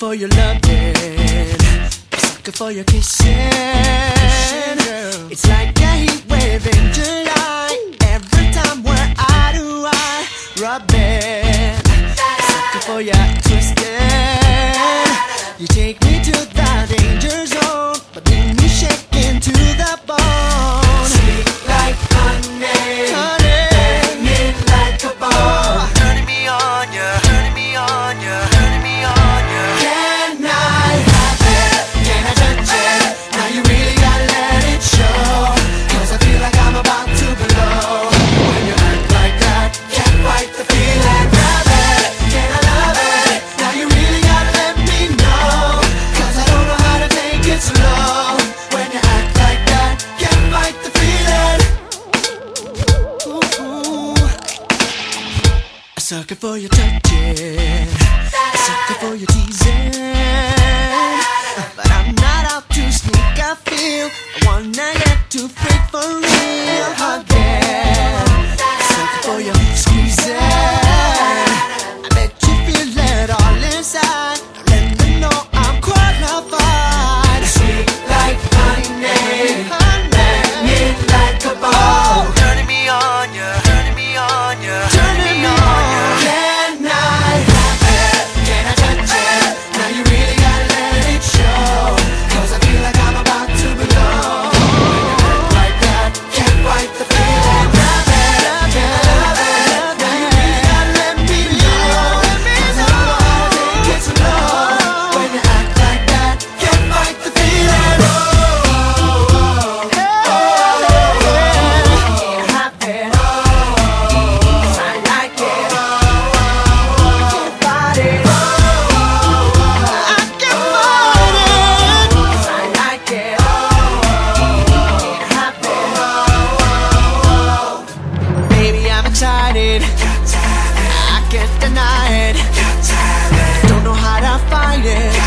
for your loving, sucker for your kissing. Girl. It's like a heat wave in July. Every time we're eye to eye, rubbing, sucker for your. A sucker for your touching, a sucker for your teasing. it. I can't deny it Don't know how to fight it.